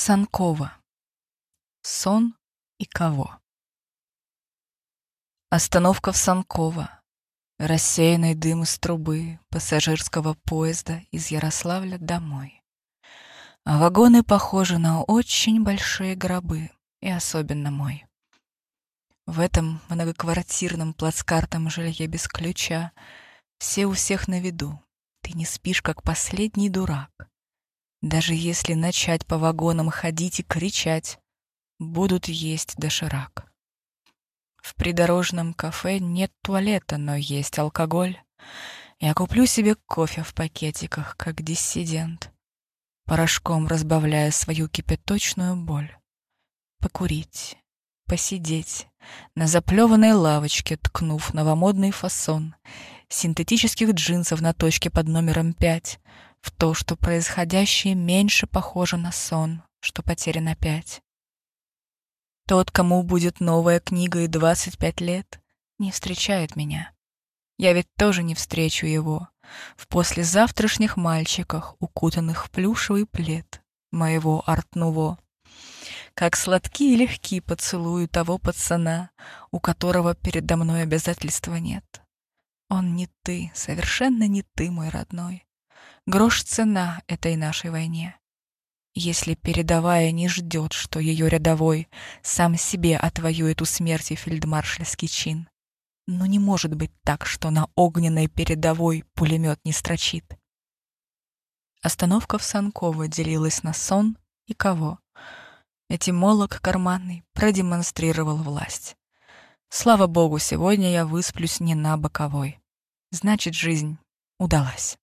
Санкова. Сон и кого. Остановка в Санково. Рассеянный дым из трубы пассажирского поезда из Ярославля домой. А вагоны похожи на очень большие гробы, и особенно мой. В этом многоквартирном плацкартом жилье без ключа все у всех на виду. Ты не спишь, как последний дурак. Даже если начать по вагонам ходить и кричать, будут есть доширак. В придорожном кафе нет туалета, но есть алкоголь. Я куплю себе кофе в пакетиках, как диссидент, порошком разбавляя свою кипяточную боль. Покурить, посидеть на заплеванной лавочке, ткнув новомодный фасон синтетических джинсов на точке под номером пять — в то, что происходящее меньше похоже на сон, что потерян опять. Тот, кому будет новая книга и 25 лет, не встречает меня. Я ведь тоже не встречу его в послезавтрашних мальчиках, укутанных в плюшевый плед моего артнуво. Как сладкие и легки поцелуи того пацана, у которого передо мной обязательства нет. Он не ты, совершенно не ты, мой родной. Грош цена этой нашей войне. Если передовая не ждет, что ее рядовой сам себе отвоюет у смерти фельдмаршальский чин. Но не может быть так, что на огненной передовой пулемет не строчит. Остановка в Санково делилась на сон и кого. Этимолог карманный продемонстрировал власть. Слава богу, сегодня я высплюсь не на боковой. Значит, жизнь удалась.